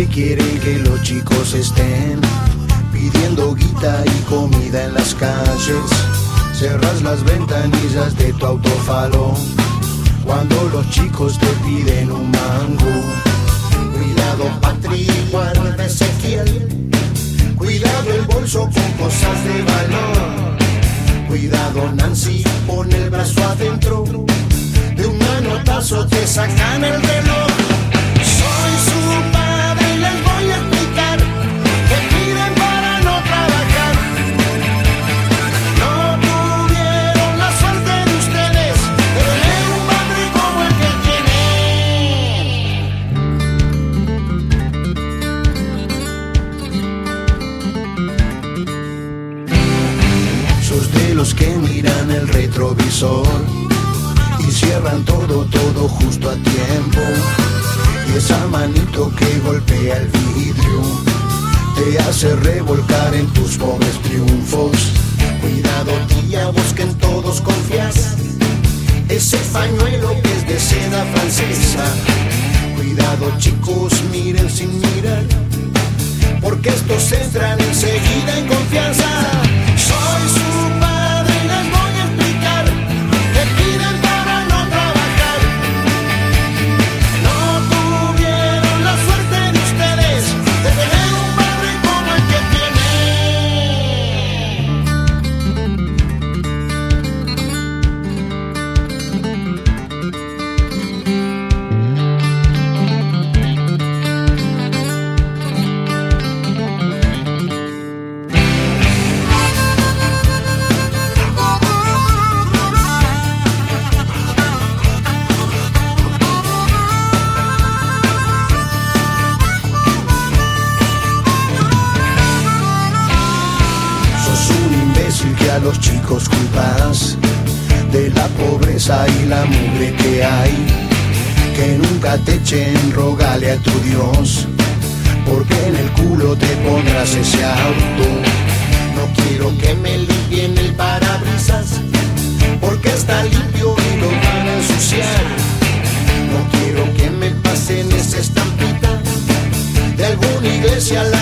que quieren que los chicos estén pidiendo guita y comida en las calles. Cerras las ventanillas de tu autofalo cuando los chicos te piden un mango. Cuidado, Patri, guarda Ezequiel. Cuidado el bolso con cosas de valor. Cuidado, Nancy, pon el brazo adentro. De un manotazo te sacan el reloj. Los que miran el retrovisor y cierran todo, todo justo a tiempo. Y esa manito que golpea el vidrio te hace revolcar en tus pobres triunfos. Cuidado, tía, vos que en todos confías. Ese pañuelo que es de seda francesa. Cuidado, chicos, miren sin mirar porque estos entran enseguida en confianza. Soy su los chicos culpas de la pobreza y la mugre que hay. Que nunca te echen, rogale a tu Dios, porque en el culo te pondrás ese auto. No quiero que me limpien el parabrisas, porque está limpio y lo van a ensuciar. No quiero que me pasen esa estampita de alguna iglesia la.